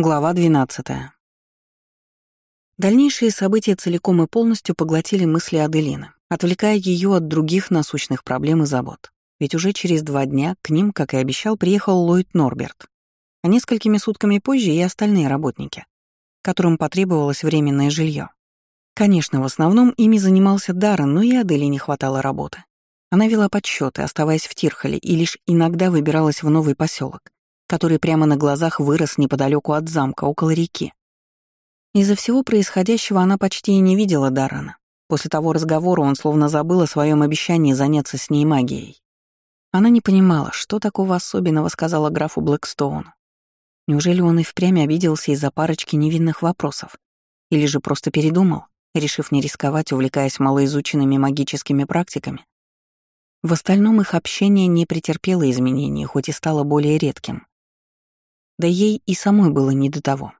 Глава 12. Дальнейшие события целиком и полностью поглотили мысли Аделины, отвлекая ее от других насущных проблем и забот. Ведь уже через два дня к ним, как и обещал, приехал Ллойд Норберт, а несколькими сутками позже и остальные работники, которым потребовалось временное жилье. Конечно, в основном ими занимался Даррен, но и Аделине хватало работы. Она вела подсчеты, оставаясь в Тирхоле, и лишь иногда выбиралась в новый поселок, который прямо на глазах вырос неподалеку от замка, около реки. Из-за всего происходящего она почти и не видела Даррена. После того разговора он словно забыл о своем обещании заняться с ней магией. Она не понимала, что такого особенного сказала графу Блэкстоуну. Неужели он и впрямь обиделся из-за парочки невинных вопросов? Или же просто передумал, решив не рисковать, увлекаясь малоизученными магическими практиками? В остальном их общение не претерпело изменений, хоть и стало более редким. Да ей и самой было не до того.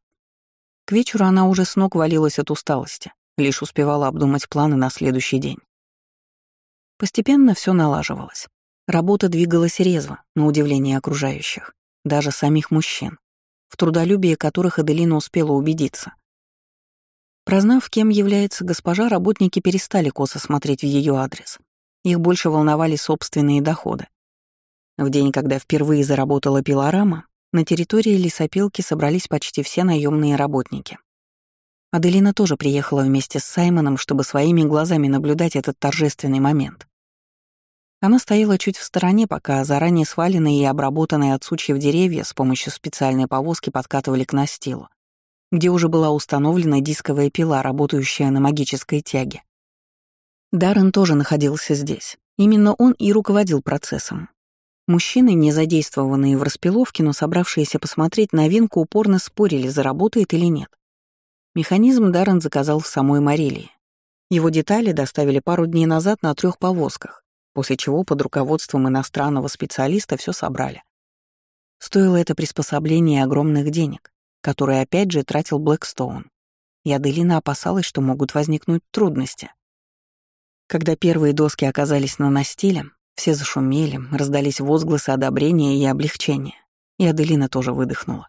К вечеру она уже с ног валилась от усталости, лишь успевала обдумать планы на следующий день. Постепенно все налаживалось. Работа двигалась резво, на удивление окружающих, даже самих мужчин, в трудолюбии которых Аделина успела убедиться. Прознав, кем является госпожа, работники перестали косо смотреть в ее адрес. Их больше волновали собственные доходы. В день, когда впервые заработала пилорама, на территории лесопилки собрались почти все наемные работники. Аделина тоже приехала вместе с Саймоном, чтобы своими глазами наблюдать этот торжественный момент. Она стояла чуть в стороне, пока заранее сваленные и обработанные от сучьев деревья с помощью специальной повозки подкатывали к настилу, где уже была установлена дисковая пила, работающая на магической тяге. Даррен тоже находился здесь. Именно он и руководил процессом. Мужчины, не задействованные в распиловке, но собравшиеся посмотреть новинку, упорно спорили, заработает или нет. Механизм Даррен заказал в самой Марилии. Его детали доставили пару дней назад на трех повозках, после чего под руководством иностранного специалиста все собрали. Стоило это приспособление огромных денег, которые опять же тратил Блэкстоун. И Аделина опасалась, что могут возникнуть трудности. Когда первые доски оказались на настиле, все зашумели, раздались возгласы одобрения и облегчения. И Аделина тоже выдохнула.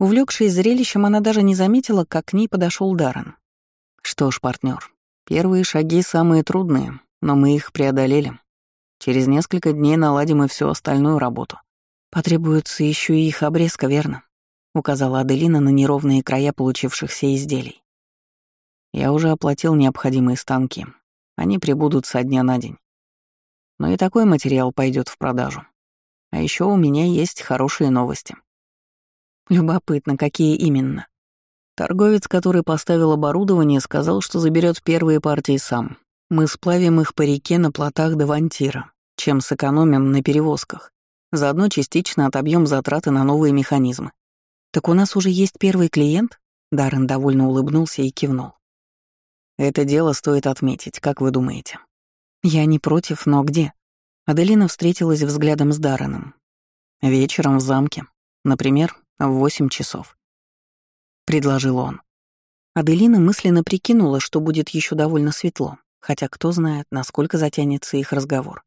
Увлекшись зрелищем, она даже не заметила, как к ней подошел Даррен. Что ж, партнер, первые шаги самые трудные, но мы их преодолели. Через несколько дней наладим и всю остальную работу. Потребуется еще и их обрезка, верно? указала Аделина на неровные края получившихся изделий. Я уже оплатил необходимые станки. Они прибудут со дня на день. Но и такой материал пойдет в продажу. А еще у меня есть хорошие новости. Любопытно, какие именно. Торговец, который поставил оборудование, сказал, что заберет первые партии сам. Мы сплавим их по реке на плотах до Вантира, чем сэкономим на перевозках. Заодно частично отобьем затраты на новые механизмы. Так у нас уже есть первый клиент? Даррен довольно улыбнулся и кивнул. Это дело стоит отметить, как вы думаете? Я не против, но где? Аделина встретилась взглядом с Дарреном. Вечером в замке. Например, в восемь часов. Предложил он. Аделина мысленно прикинула, что будет еще довольно светло, хотя кто знает, насколько затянется их разговор.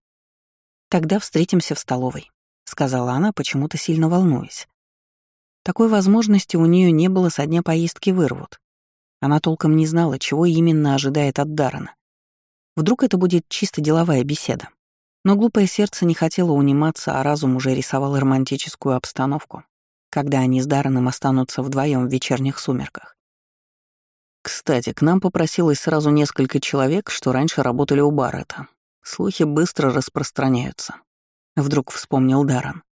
«Тогда встретимся в столовой», — сказала она, почему-то сильно волнуясь. Такой возможности у нее не было со дня поездки в. Она толком не знала, чего именно ожидает от Даррена. Вдруг это будет чисто деловая беседа. Но глупое сердце не хотело униматься, а разум уже рисовал романтическую обстановку, когда они с Дарреном останутся вдвоем в вечерних сумерках. Кстати, к нам попросилось сразу несколько человек, что раньше работали у Баррета. Слухи быстро распространяются. Вдруг вспомнил Даррен.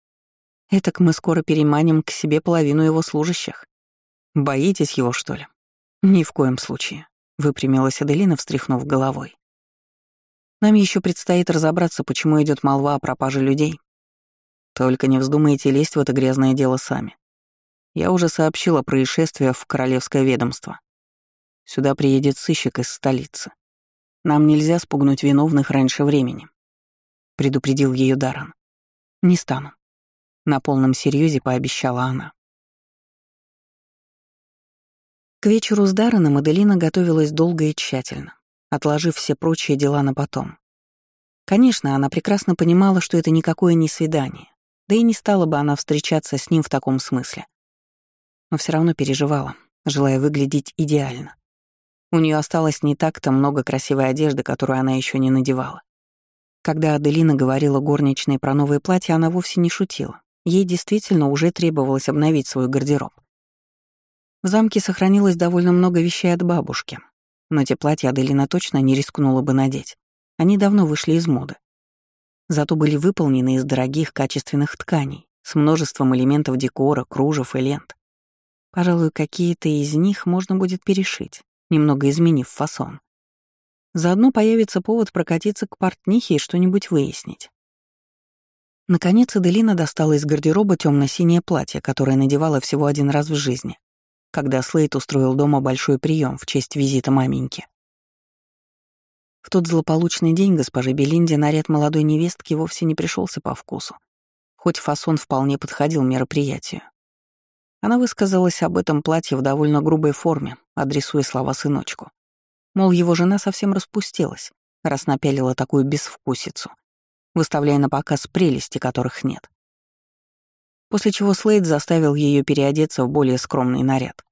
Этак мы скоро переманим к себе половину его служащих. Боитесь его, что ли? Ни в коем случае, выпрямилась Аделина, встряхнув головой. Нам еще предстоит разобраться, почему идет молва о пропаже людей. Только не вздумайте лезть в это грязное дело сами. Я уже сообщила о происшествии в Королевское ведомство. Сюда приедет сыщик из столицы. Нам нельзя спугнуть виновных раньше времени», — предупредил ее Даран. «Не стану». На полном серьезе пообещала она. К вечеру с Дарреном Аделина готовилась долго и тщательно отложив все прочие дела на потом. Конечно, она прекрасно понимала, что это никакое не свидание, да и не стала бы она встречаться с ним в таком смысле. но все равно переживала, желая выглядеть идеально. У нее осталось не так-то много красивой одежды, которую она еще не надевала. Когда Аделина говорила горничной про новые платья, она вовсе не шутила. Ей действительно уже требовалось обновить свой гардероб. В замке сохранилось довольно много вещей от бабушки, но те платья Аделина точно не рискнула бы надеть. Они давно вышли из моды. Зато были выполнены из дорогих качественных тканей, с множеством элементов декора, кружев и лент. Пожалуй, какие-то из них можно будет перешить, немного изменив фасон. Заодно появится повод прокатиться к портнихе и что-нибудь выяснить. Наконец Аделина достала из гардероба темно синее платье, которое надевала всего один раз в жизни, когда Слейт устроил дома большой прием в честь визита маменьки. В тот злополучный день госпоже Белинде наряд молодой невестки вовсе не пришелся по вкусу, хоть фасон вполне подходил мероприятию. Она высказалась об этом платье в довольно грубой форме, адресуя слова сыночку. Мол, его жена совсем распустилась, раз напялила такую безвкусицу — выставляя на показ прелести, которых нет. После чего Слейд заставил ее переодеться в более скромный наряд.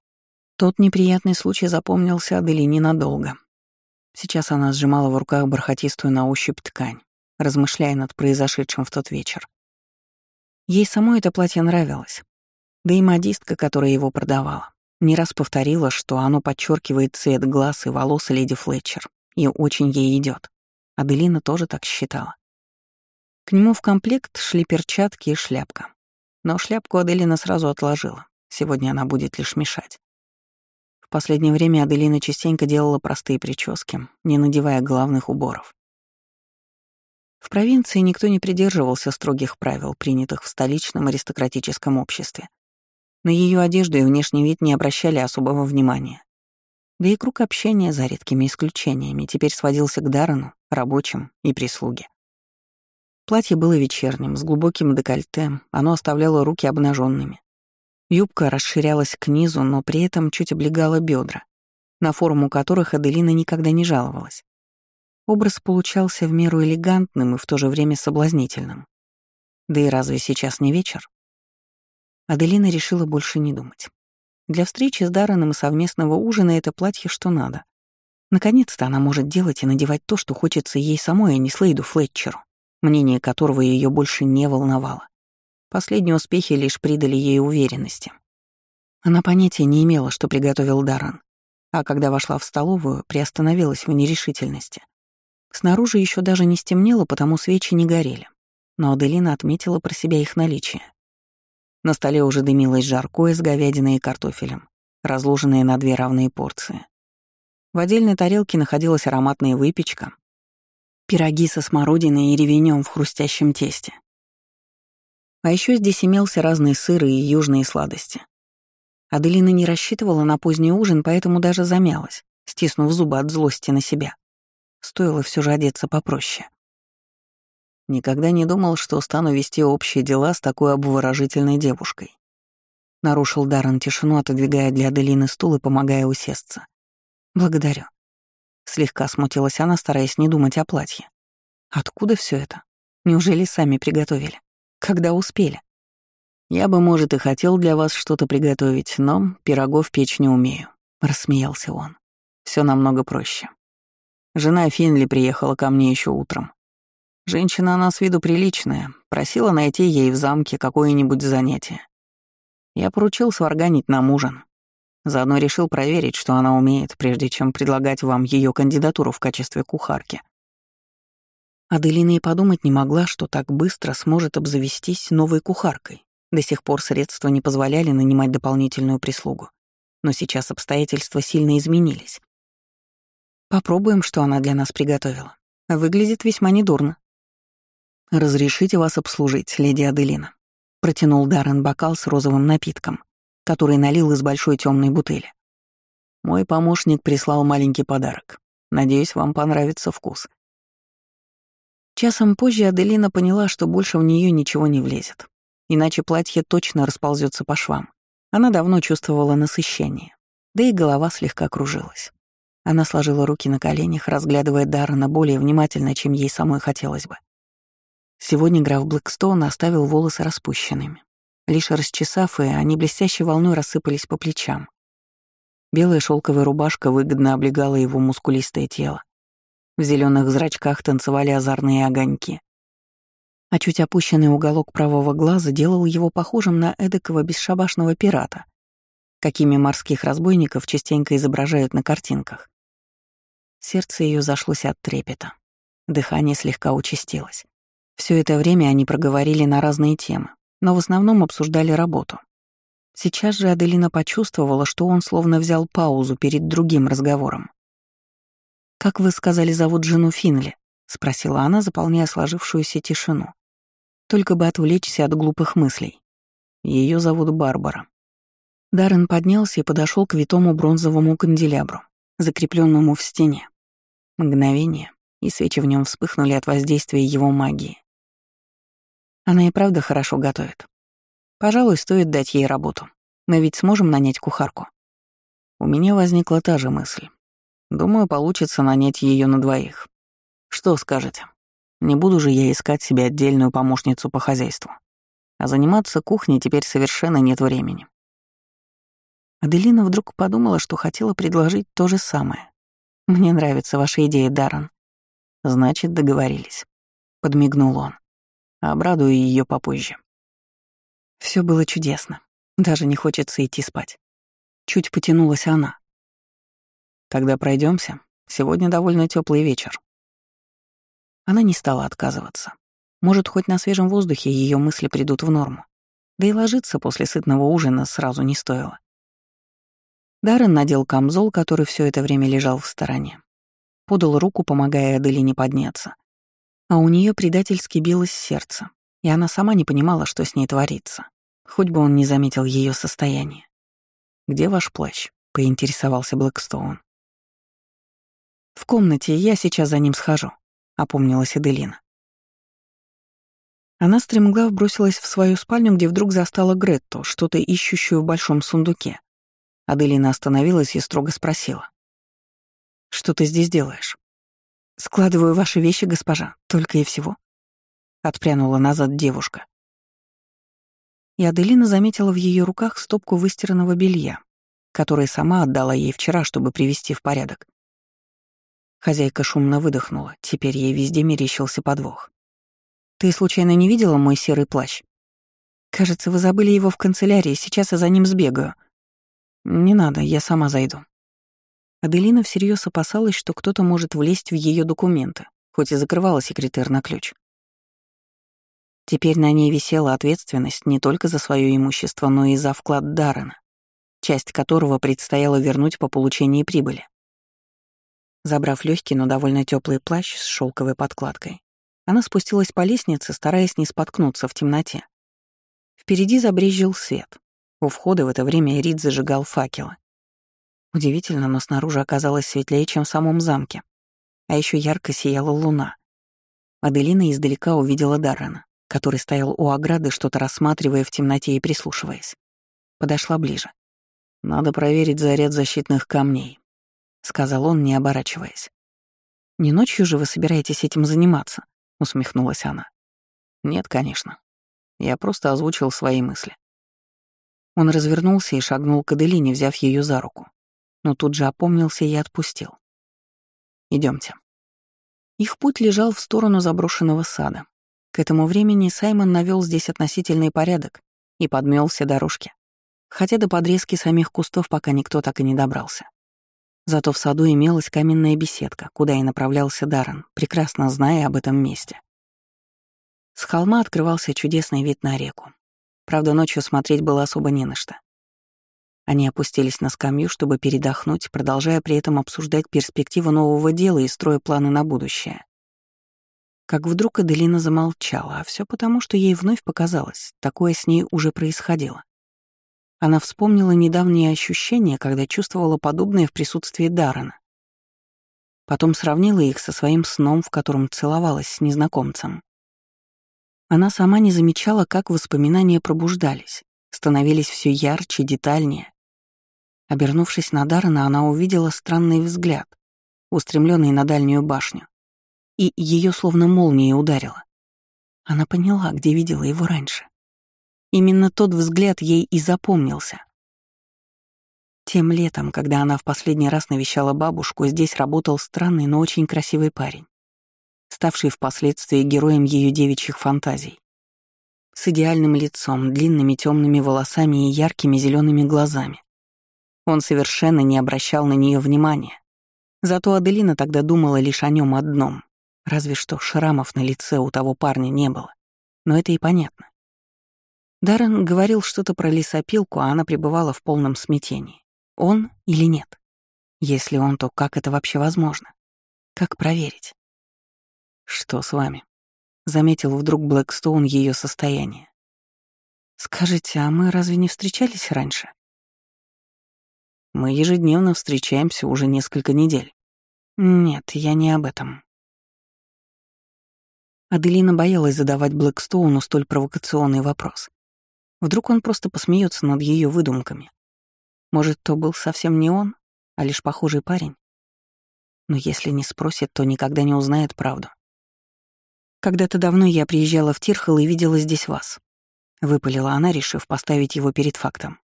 Тот неприятный случай запомнился Аделине надолго. Сейчас она сжимала в руках бархатистую на ощупь ткань, размышляя над произошедшим в тот вечер. Ей самой это платье нравилось. Да и модистка, которая его продавала, не раз повторила, что оно подчеркивает цвет глаз и волос леди Флетчер, и очень ей идет. Аделина тоже так считала. К нему в комплект шли перчатки и шляпка. Но шляпку Аделина сразу отложила. Сегодня она будет лишь мешать. В последнее время Аделина частенько делала простые прически, не надевая главных уборов. В провинции никто не придерживался строгих правил, принятых в столичном аристократическом обществе. На ее одежду и внешний вид не обращали особого внимания. Да и круг общения, за редкими исключениями, теперь сводился к Даррену, рабочим и прислуге. Платье было вечерним, с глубоким декольте, оно оставляло руки обнаженными. Юбка расширялась к низу, но при этом чуть облегала бедра, на форму которых Аделина никогда не жаловалась. Образ получался в меру элегантным и в то же время соблазнительным. Да и разве сейчас не вечер? Аделина решила больше не думать. Для встречи с Дарреном и совместного ужина это платье что надо. Наконец-то она может делать и надевать то, что хочется ей самой, а не Слейду Флетчеру мнение которого ее больше не волновало. Последние успехи лишь придали ей уверенности. Она понятия не имела, что приготовил Даран, а когда вошла в столовую, приостановилась в нерешительности. Снаружи еще даже не стемнело, потому свечи не горели, но Аделина отметила про себя их наличие. На столе уже дымилось жаркое с говядиной и картофелем, разложенные на две равные порции. В отдельной тарелке находилась ароматная выпечка, пироги со смородиной и ревенем в хрустящем тесте. А еще здесь имелся разные сыры и южные сладости. Аделина не рассчитывала на поздний ужин, поэтому даже замялась, стиснув зубы от злости на себя. Стоило все же одеться попроще. Никогда не думал, что стану вести общие дела с такой обворожительной девушкой. Нарушил Даррен тишину, отодвигая для Аделины стул и помогая усесться. «Благодарю», Слегка смутилась она, стараясь не думать о платье. Откуда все это? Неужели сами приготовили? Когда успели? Я бы, может, и хотел для вас что-то приготовить, но пирогов печь не умею, рассмеялся он. Все намного проще. Жена Финли приехала ко мне еще утром. Женщина она с виду приличная, просила найти ей в замке какое-нибудь занятие. Я поручил сварганить нам ужин. Заодно решил проверить, что она умеет, прежде чем предлагать вам ее кандидатуру в качестве кухарки. Аделина и подумать не могла, что так быстро сможет обзавестись новой кухаркой. До сих пор средства не позволяли нанимать дополнительную прислугу. Но сейчас обстоятельства сильно изменились. Попробуем, что она для нас приготовила. Выглядит весьма недурно. «Разрешите вас обслужить, леди Аделина», — протянул Даррен бокал с розовым напитком который налил из большой темной бутыли. Мой помощник прислал маленький подарок. Надеюсь, вам понравится вкус. Часом позже Аделина поняла, что больше в нее ничего не влезет. Иначе платье точно расползется по швам. Она давно чувствовала насыщение. Да и голова слегка кружилась. Она сложила руки на коленях, разглядывая Даррена более внимательно, чем ей самой хотелось бы. Сегодня граф Блэкстоун оставил волосы распущенными. Лишь расчесав, и они блестящей волной рассыпались по плечам. Белая шелковая рубашка выгодно облегала его мускулистое тело. В зеленых зрачках танцевали озорные огоньки. А чуть опущенный уголок правого глаза делал его похожим на эдакого бесшабашного пирата, какими морских разбойников частенько изображают на картинках. Сердце ее зашлось от трепета. Дыхание слегка участилось. Все это время они проговорили на разные темы, но в основном обсуждали работу. Сейчас же Аделина почувствовала, что он словно взял паузу перед другим разговором. «Как вы сказали, зовут жену Финли?» — спросила она, заполняя сложившуюся тишину. Только бы отвлечься от глупых мыслей. Ее зовут Барбара. Даррен поднялся и подошел к витому бронзовому канделябру, закрепленному в стене. Мгновение, и свечи в нем вспыхнули от воздействия его магии. Она и правда хорошо готовит. Пожалуй, стоит дать ей работу. Мы ведь сможем нанять кухарку. У меня возникла та же мысль. Думаю, получится нанять ее на двоих. Что скажете? Не буду же я искать себе отдельную помощницу по хозяйству. А заниматься кухней теперь совершенно нет времени. Аделина вдруг подумала, что хотела предложить то же самое. «Мне нравится ваша идея, Даррен». «Значит, договорились», — подмигнул он. Обрадую ее попозже. Все было чудесно. Даже не хочется идти спать. Чуть потянулась она. Тогда пройдемся. Сегодня довольно теплый вечер. Она не стала отказываться. Может, хоть на свежем воздухе ее мысли придут в норму. Да и ложиться после сытного ужина сразу не стоило. Даррен надел камзол, который все это время лежал в стороне. Подал руку, помогая Аделине подняться. А у нее предательски билось сердце, и она сама не понимала, что с ней творится. Хоть бы он не заметил ее состояние. «Где ваш плащ?» — поинтересовался Блэкстоун. «В комнате, я сейчас за ним схожу», — опомнилась Эделина. Она стремглав бросилась в свою спальню, где вдруг застала Гретту, что-то ищущую в большом сундуке. Аделина остановилась и строго спросила. «Что ты здесь делаешь?» «Складываю ваши вещи, госпожа, только и всего». Отпрянула назад девушка. И Аделина заметила в ее руках стопку выстиранного белья, которое сама отдала ей вчера, чтобы привести в порядок. Хозяйка шумно выдохнула, теперь ей везде мерещился подвох. «Ты случайно не видела мой серый плащ? Кажется, вы забыли его в канцелярии, сейчас я за ним сбегаю». «Не надо, я сама зайду», Аделина всерьез опасалась, что кто-то может влезть в ее документы, хоть и закрывала секретарь на ключ. Теперь на ней висела ответственность не только за свое имущество, но и за вклад Даррена, часть которого предстояло вернуть по получении прибыли. Забрав легкий, но довольно теплый плащ с шелковой подкладкой, она спустилась по лестнице, стараясь не споткнуться в темноте. Впереди забрезжил свет. У входа в это время Рид зажигал факелы. Удивительно, но снаружи оказалось светлее, чем в самом замке. А еще ярко сияла луна. Аделина издалека увидела Даррена, который стоял у ограды, что-то рассматривая в темноте и прислушиваясь. Подошла ближе. «Надо проверить заряд защитных камней», — сказал он, не оборачиваясь. «Не ночью же вы собираетесь этим заниматься?» — усмехнулась она. «Нет, конечно. Я просто озвучил свои мысли». Он развернулся и шагнул к Аделине, взяв ее за руку но тут же опомнился и отпустил. Идемте. Их путь лежал в сторону заброшенного сада. К этому времени Саймон навел здесь относительный порядок и подмел все дорожки, хотя до подрезки самих кустов пока никто так и не добрался. Зато в саду имелась каменная беседка, куда и направлялся Даррен, прекрасно зная об этом месте. С холма открывался чудесный вид на реку. Правда, ночью смотреть было особо не на что. Они опустились на скамью, чтобы передохнуть, продолжая при этом обсуждать перспективы нового дела и строя планы на будущее. Как вдруг Аделина замолчала, а все потому, что ей вновь показалось, такое с ней уже происходило. Она вспомнила недавние ощущения, когда чувствовала подобное в присутствии Даррена. Потом сравнила их со своим сном, в котором целовалась с незнакомцем. Она сама не замечала, как воспоминания пробуждались, становились все ярче, детальнее. Обернувшись на Даррена, она увидела странный взгляд, устремленный на дальнюю башню, и ее словно молнией ударило. Она поняла, где видела его раньше. Именно тот взгляд ей и запомнился. Тем летом, когда она в последний раз навещала бабушку, здесь работал странный, но очень красивый парень, ставший впоследствии героем ее девичьих фантазий. С идеальным лицом, длинными темными волосами и яркими зелеными глазами. Он совершенно не обращал на нее внимания. Зато Аделина тогда думала лишь о нем одном. Разве что шрамов на лице у того парня не было. Но это и понятно. Даррен говорил что-то про лесопилку, а она пребывала в полном смятении. Он или нет? Если он, то как это вообще возможно? Как проверить? «Что с вами?» — заметил вдруг Блэкстоун ее состояние. «Скажите, а мы разве не встречались раньше?» «Мы ежедневно встречаемся уже несколько недель». «Нет, я не об этом». Аделина боялась задавать Блэкстоуну столь провокационный вопрос. Вдруг он просто посмеется над ее выдумками. Может, то был совсем не он, а лишь похожий парень? Но если не спросит, то никогда не узнает правду. Когда-то давно я приезжала в Тирхол и видела здесь вас. Выпалила она, решив поставить его перед фактом.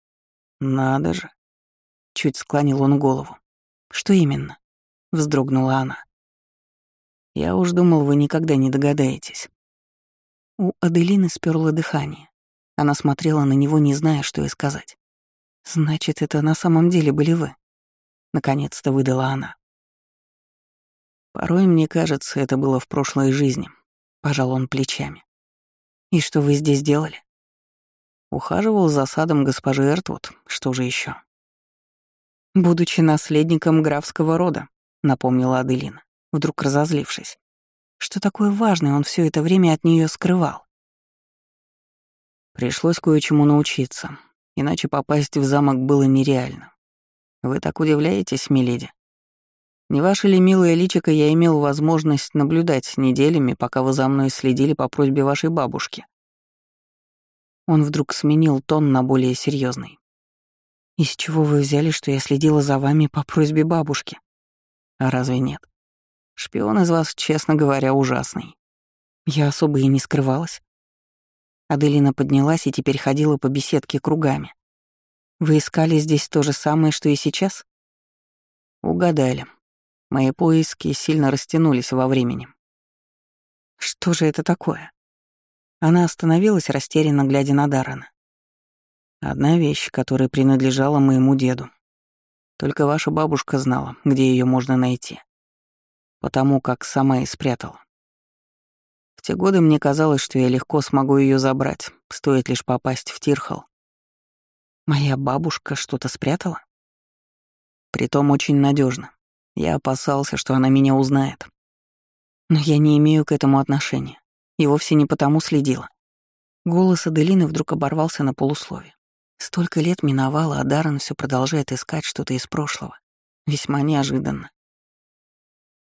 Надо же. Чуть склонил он голову. Что именно? Вздрогнула она. Я уж думал, вы никогда не догадаетесь. У Аделины сперло дыхание. Она смотрела на него, не зная, что и сказать. «Значит, это на самом деле были вы?» Наконец-то выдала она. «Порой, мне кажется, это было в прошлой жизни», — пожал он плечами. «И что вы здесь делали?» Ухаживал за садом госпожи Эртвуд, что же еще? «Будучи наследником графского рода», — напомнила Аделина, вдруг разозлившись. Что такое важное он все это время от нее скрывал? Пришлось кое-чему научиться, иначе попасть в замок было нереально. Вы так удивляетесь, миледи? Не ваше ли милое личико я имел возможность наблюдать неделями, пока вы за мной следили по просьбе вашей бабушки? Он вдруг сменил тон на более серьезный. «Из чего вы взяли, что я следила за вами по просьбе бабушки?» «А разве нет? Шпион из вас, честно говоря, ужасный. Я особо и не скрывалась. Аделина поднялась и теперь ходила по беседке кругами. «Вы искали здесь то же самое, что и сейчас?» «Угадали. Мои поиски сильно растянулись во времени». «Что же это такое?» Она остановилась, растерянно глядя на Даррена. «Одна вещь, которая принадлежала моему деду. Только ваша бабушка знала, где ее можно найти. Потому как сама и спрятала. В те годы мне казалось, что я легко смогу ее забрать, стоит лишь попасть в Тирхал. Моя бабушка что-то спрятала? Притом очень надежно. Я опасался, что она меня узнает. Но я не имею к этому отношения. И вовсе не потому следила. Голос Аделины вдруг оборвался на полуслове. Столько лет миновало, а Даррен все продолжает искать что-то из прошлого. Весьма неожиданно.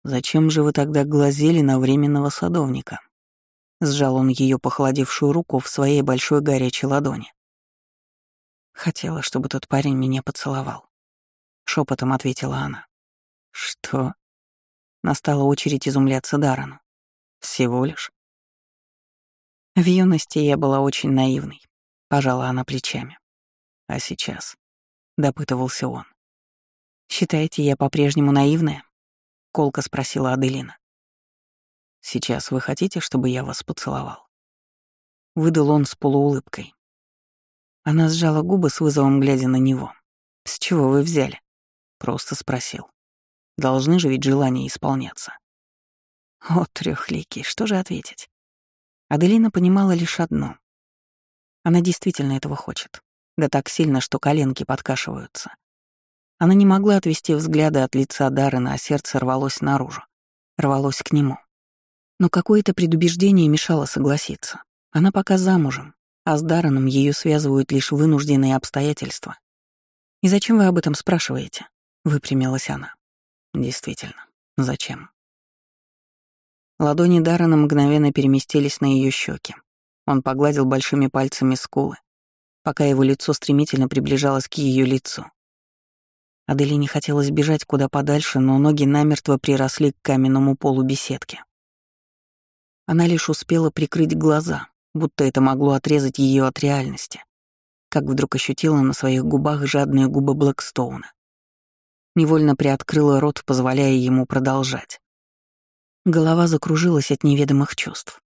«Зачем же вы тогда глазели на временного садовника?» Сжал он ее похолодевшую руку в своей большой горячей ладони. Хотела, чтобы тот парень меня поцеловал. Шепотом ответила она. Что? Настала очередь изумляться Дарану. Всего лишь. В юности я была очень наивной. Пожала она плечами. А сейчас? Допытывался он. «Считаете, я по-прежнему наивная?» — колко спросила Аделина. Сейчас вы хотите, чтобы я вас поцеловал?» Выдал он с полуулыбкой. Она сжала губы с вызовом, глядя на него. «С чего вы взяли?» Просто спросил. Должны же ведь желания исполняться. О, трехликий, что же ответить? Аделина понимала лишь одно. Она действительно этого хочет. Да так сильно, что коленки подкашиваются. Она не могла отвести взгляда от лица Даррена, а сердце рвалось наружу. Рвалось к нему. Но какое-то предубеждение мешало согласиться. Она пока замужем, а с Дарреном ее связывают лишь вынужденные обстоятельства. «И зачем вы об этом спрашиваете?» — выпрямилась она. «Действительно, зачем?» Ладони Даррена мгновенно переместились на ее щеки. Он погладил большими пальцами скулы, пока его лицо стремительно приближалось к ее лицу. Аделине хотелось бежать куда подальше, но ноги намертво приросли к каменному полу беседки. Она лишь успела прикрыть глаза, будто это могло отрезать ее от реальности, как вдруг ощутила на своих губах жадные губы Блэкстоуна. Невольно приоткрыла рот, позволяя ему продолжать. Голова закружилась от неведомых чувств.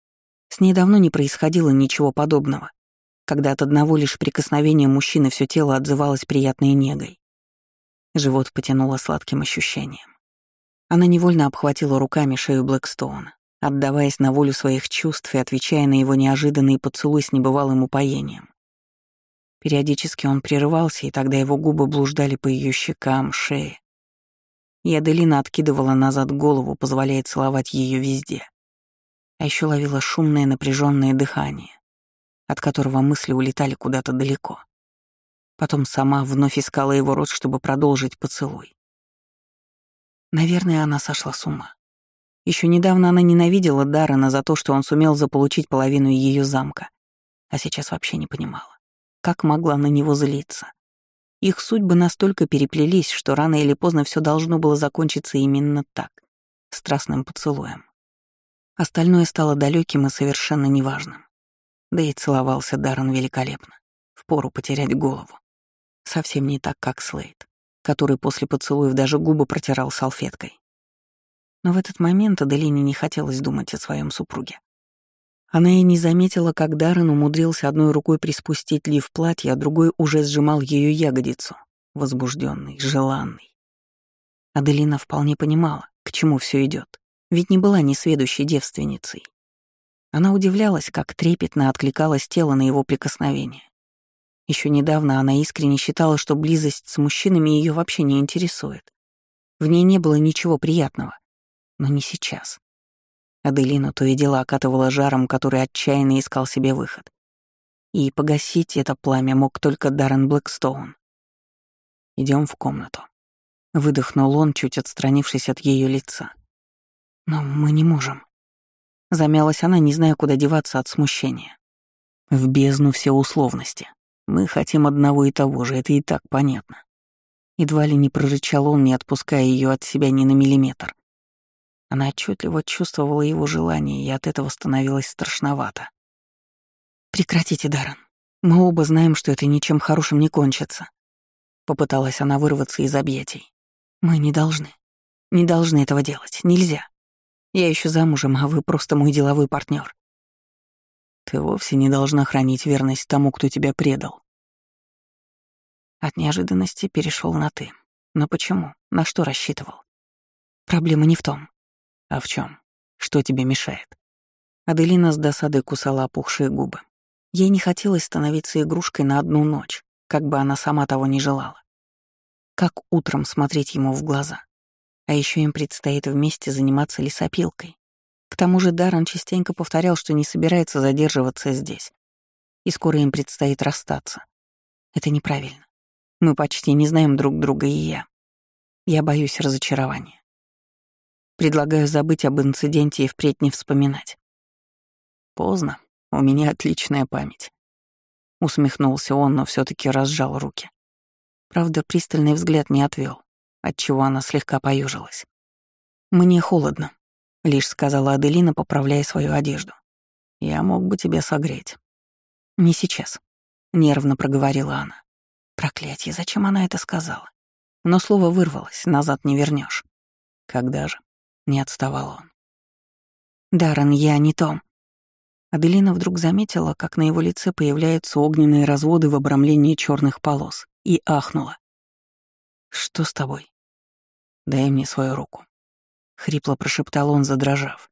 С ней давно не происходило ничего подобного, когда от одного лишь прикосновения мужчины все тело отзывалось приятной негой. Живот потянуло сладким ощущением. Она невольно обхватила руками шею Блэкстоуна, отдаваясь на волю своих чувств и отвечая на его неожиданный поцелуй с небывалым упоением. Периодически он прерывался, и тогда его губы блуждали по ее щекам, шее. И Аделина откидывала назад голову, позволяя целовать ее везде. А еще ловила шумное напряженное дыхание, от которого мысли улетали куда-то далеко. Потом сама вновь искала его рот, чтобы продолжить поцелуй. Наверное, она сошла с ума. Еще недавно она ненавидела Даррена за то, что он сумел заполучить половину ее замка, а сейчас вообще не понимала, как могла на него злиться. Их судьбы настолько переплелись, что рано или поздно все должно было закончиться именно так, страстным поцелуем. Остальное стало далеким и совершенно неважным. Да и целовался Даррен великолепно. Впору потерять голову. Совсем не так, как Слейд, который после поцелуев даже губы протирал салфеткой. Но в этот момент Аделине не хотелось думать о своем супруге. Она и не заметила, как Даррен умудрился одной рукой приспустить лиф платья, а другой уже сжимал ее ягодицу, возбужденный, желанный. Аделина вполне понимала, к чему все идет, ведь не была несведущей девственницей. Она удивлялась, как трепетно откликалось тело на его прикосновение. Еще недавно она искренне считала, что близость с мужчинами ее вообще не интересует. В ней не было ничего приятного но не сейчас. Аделину то и дело окатывала жаром, который отчаянно искал себе выход. И погасить это пламя мог только Даррен Блэкстоун. Идем в комнату. Выдохнул он, чуть отстранившись от ее лица. Но мы не можем. Замялась она, не зная, куда деваться от смущения. В бездну все условности. Мы хотим одного и того же, это и так понятно. Едва ли не прорычал он, не отпуская ее от себя ни на миллиметр. Она отчетливо чувствовала его желание, и от этого становилось страшновато. «Прекратите, Даррен. Мы оба знаем, что это ничем хорошим не кончится». Попыталась она вырваться из объятий. «Мы не должны. Не должны этого делать. Нельзя. Я еще замужем, а вы просто мой деловой партнер. Ты вовсе не должна хранить верность тому, кто тебя предал. От неожиданности перешел на «ты». Но почему? На что рассчитывал? Проблема не в том. «А в чем? Что тебе мешает?» Аделина с досадой кусала опухшие губы. Ей не хотелось становиться игрушкой на одну ночь, как бы она сама того не желала. Как утром смотреть ему в глаза? А еще им предстоит вместе заниматься лесопилкой. К тому же Даррен частенько повторял, что не собирается задерживаться здесь. И скоро им предстоит расстаться. Это неправильно. Мы почти не знаем друг друга и я. Я боюсь разочарования. Предлагаю забыть об инциденте и впредь не вспоминать. Поздно. У меня отличная память. Усмехнулся он, но все таки разжал руки. Правда, пристальный взгляд не отвел, отчего она слегка поюжилась. «Мне холодно», — лишь сказала Аделина, поправляя свою одежду. «Я мог бы тебя согреть». «Не сейчас», — нервно проговорила она. Проклятье, зачем она это сказала? Но слово вырвалось, назад не вернешь. Когда же? Не отставал он. «Даррен, я не Том». Аделина вдруг заметила, как на его лице появляются огненные разводы в обрамлении черных полос, и ахнула. «Что с тобой?» «Дай мне свою руку», — хрипло прошептал он, задрожав.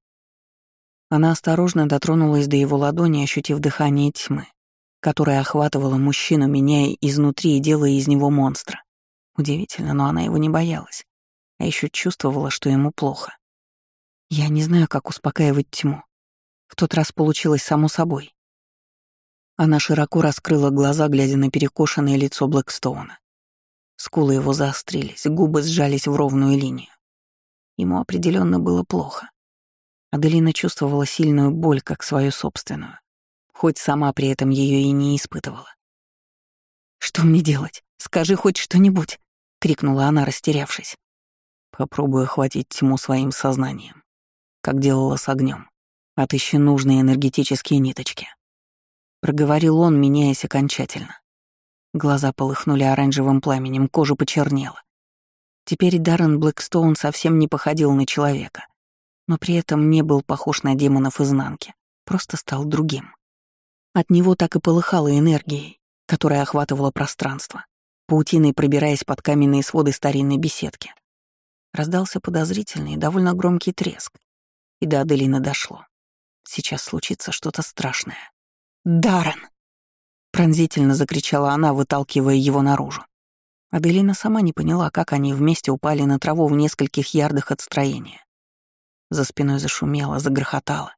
Она осторожно дотронулась до его ладони, ощутив дыхание тьмы, которая охватывала мужчину, меняя изнутри и делая из него монстра. Удивительно, но она его не боялась, а еще чувствовала, что ему плохо. Я не знаю, как успокаивать тьму. В тот раз получилось само собой. Она широко раскрыла глаза, глядя на перекошенное лицо Блэкстоуна. Скулы его заострились, губы сжались в ровную линию. Ему определенно было плохо. Аделина чувствовала сильную боль, как свою собственную, хоть сама при этом ее и не испытывала. «Что мне делать? Скажи хоть что-нибудь!» — крикнула она, растерявшись. «Попробую охватить тьму своим сознанием как делала с огнем. Отыщи нужные энергетические ниточки. — проговорил он, меняясь окончательно. Глаза полыхнули оранжевым пламенем, кожа почернела. Теперь Даррен Блэкстоун совсем не походил на человека, но при этом не был похож на демонов изнанки, просто стал другим. От него так и полыхало энергией, которая охватывала пространство, паутиной пробираясь под каменные своды старинной беседки. Раздался подозрительный довольно громкий треск, и до Аделины дошло. Сейчас случится что-то страшное. «Даррен!» Пронзительно закричала она, выталкивая его наружу. Аделина сама не поняла, как они вместе упали на траву в нескольких ярдах от строения. За спиной зашумело, загрохотало.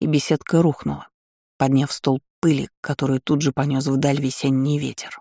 И беседка рухнула, подняв стол пыли, которую тут же понес вдаль весенний ветер.